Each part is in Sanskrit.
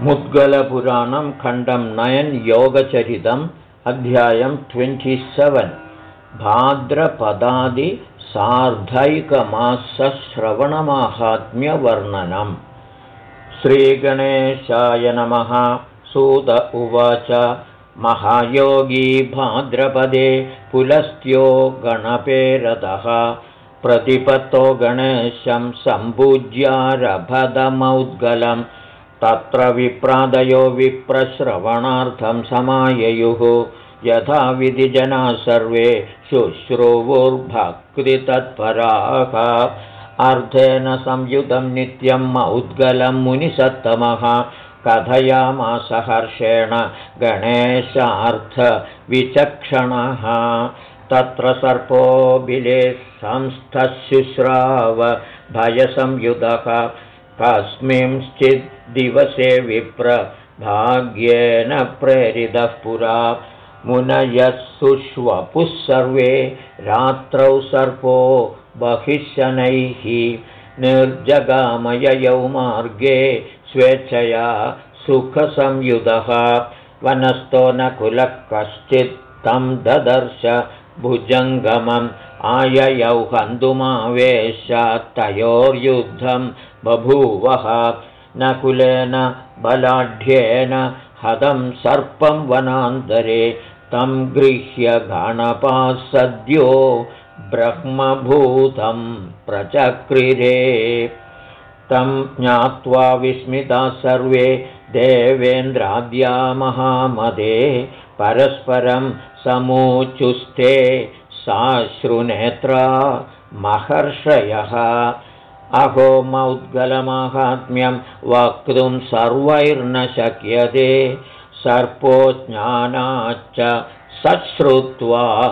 मुद्गलपुराणं खण्डं नयन् योगचरितम् अध्यायं ट्वेण्टिसेवेन्। भाद्रपदादिसार्धैकमासश्रवणमाहात्म्यवर्णनम् श्रीगणेशाय नमः सूत उवाच। महायोगी भाद्रपदे पुलस्त्यो गणपेरतः। प्रतिपत्तो गणेशं सम्पूज्यारभदमौद्गलम् तत्र विप्रादयो विप्रश्रवणार्थं समाययुः। यथा विधिजनाः सर्वे शुश्रुवुर्भक्तितत्पराः। अर्धेन संयुतं नित्यं मौद्गलं मुनिसत्तमः। कथयामास हर्षेण गणेशार्थविचक्षणः तत्र सर्पो बिले संस्थशुश्राव भयसंयुतः कस्मिंश्चित् दिवसे विप्र भाग्येन प्रेरितः पुरा। मुनयः सुष्वपुः सर्वे रात्रौ सर्पो बहिशनैः निर्जगामययौ मार्गे स्वेच्छया सुखसंयुधः। वनस्थो न कुलः कश्चित् तं ददर्श भुजङ्गमम् आययौ हन्तुमावेशात्तयोर्युद्धं बभूवः न कुलेन बलाढ्येन हतं सर्पं वनान्तरे तं गृह्य गणपाः सद्यो ब्रह्मभूतं प्रचक्रिरे तं ज्ञात्वा विस्मिताः सर्वे देवेन्द्राद्या महामदे परस्परं समूचुस्ते साश्रुनेत्रा महर्षयः। अहो मौद्गलमाहात्म्यं वक्तुं सर्वैर्न शक्यते। सर्पो ज्ञानाच्च सश्रुत्वा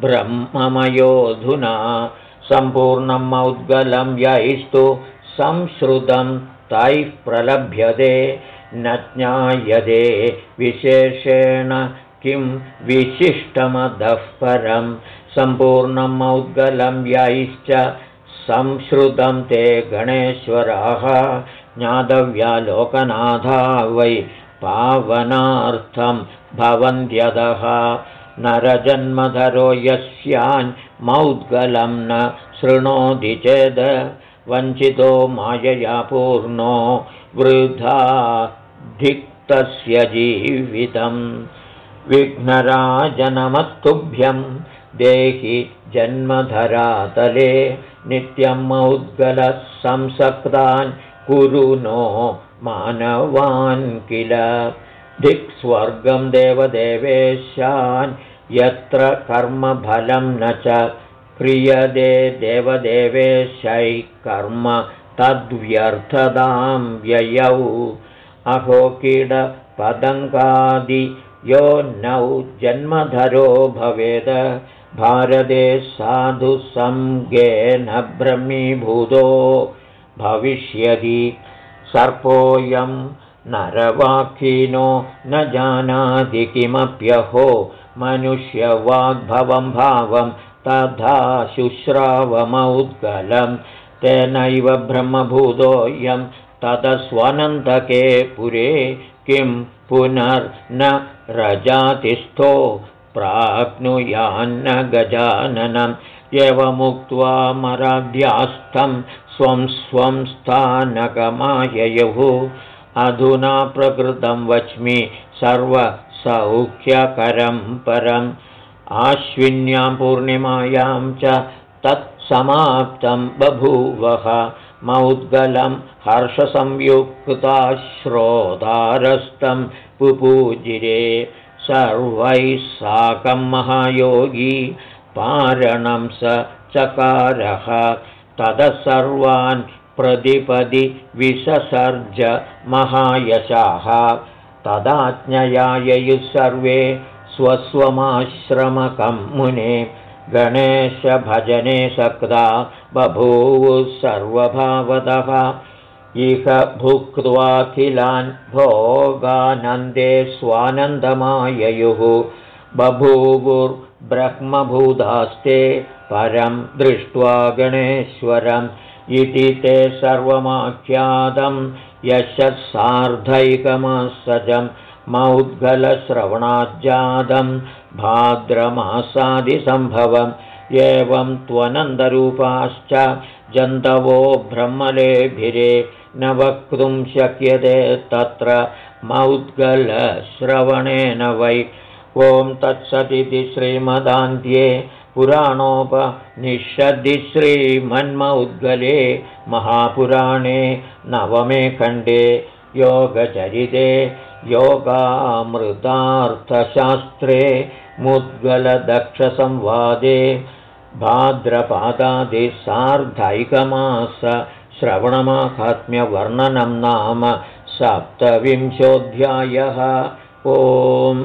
ब्रह्ममयोऽधुना। सम्पूर्णं मौद्गलं यैस्तु संश्रुतं तैः प्रलभ्यते। न ज्ञायते विशेषेण किं विशिष्टमदः परं सम्पूर्णं मौद्गलं यैश्च संश्रुतं ते गणेश्वराः ज्ञातव्यालोकनाथा वै पावनार्थं भवन्त्यदः नरजन्मधरो यस्यान्मौद्गलं न शृणोति चेद्। वञ्चितो मायया पूर्णो वृथा धिक्तस्य जीवितं विघ्नराजनमस्तुभ्यं देहि जन्मधरातले नित्यं मौद्गलः संसक्तान् कुरु नो मानवान् किल? दिक्स्वर्गं देवदेवेशान् यत्र कर्मफलं न च क्रियते देवदेवेशैः कर्म तद्व्यर्थदां व्ययौ। अहो कीडपदङ्गादि यो नौ जन्मधरो भवेद। भारते साधुसङ्गेन ब्रह्मीभूतो। भविष्यति सर्पोऽयं नरवाखिनो न जानाति किमप्यहो। मनुष्यवाग्भवं भावं तथा शुश्रावमौद्गलं। तेनैव ब्रह्मभूतोऽयं ततस्वनन्तके पुरे किं पुनर्न रजातिस्थो प्राप्नुयान्न गजाननम् एवमुक्त्वा मराध्यास्थं स्वं स्वं स्थानकमाययुः। अधुना प्रकृतं वच्मि सर्वसौख्यकरं परम्। आश्विन्यां पूर्णिमायां च तत्समाप्तं बभूवः मौद्गलं हर्षसंयुक्ता श्रोतारस्तं पुपूजिरे सर्वैः साकं महायोगी पारणं स चकारः। ततः सर्वान् प्रतिपदि विससर्ज महायशाः। तदाज्ञयाययुः सर्वे स्वस्वमाश्रमकं मुने गणेशभजने सक्ता बभूवुः सर्वभावतः। इह भुक्त्वाखिलान् भोगानन्दे स्वानन्दमाययुः। बभूवुर्ब्रह्मभूतास्ते परं दृष्ट्वा गणेश्वरम् इति ते सर्वमाख्यातं यशस्सार्धैकमासजं मौद्गलश्रवणाज्जातं भाद्रमासादिसम्भवम् एवं त्वनन्दरूपाश्च जन्तवो ब्रह्मलेभिरे न वक्तुं शक्यते तत्र मौद्गलश्रवणेन वै। ॐ तत्सदिति श्रीमदान्ध्ये पुराणोपनिषदि श्रीमन्मौद्गले महापुराणे नवमे खण्डे योगचरिते योगामृतार्थशास्त्रे मुद्गलदक्षसंवादे भाद्रपादादिसार्धैकमास श्रवणमाहात्म्यवर्णनं नाम सप्तविंशोऽध्यायः। ओम्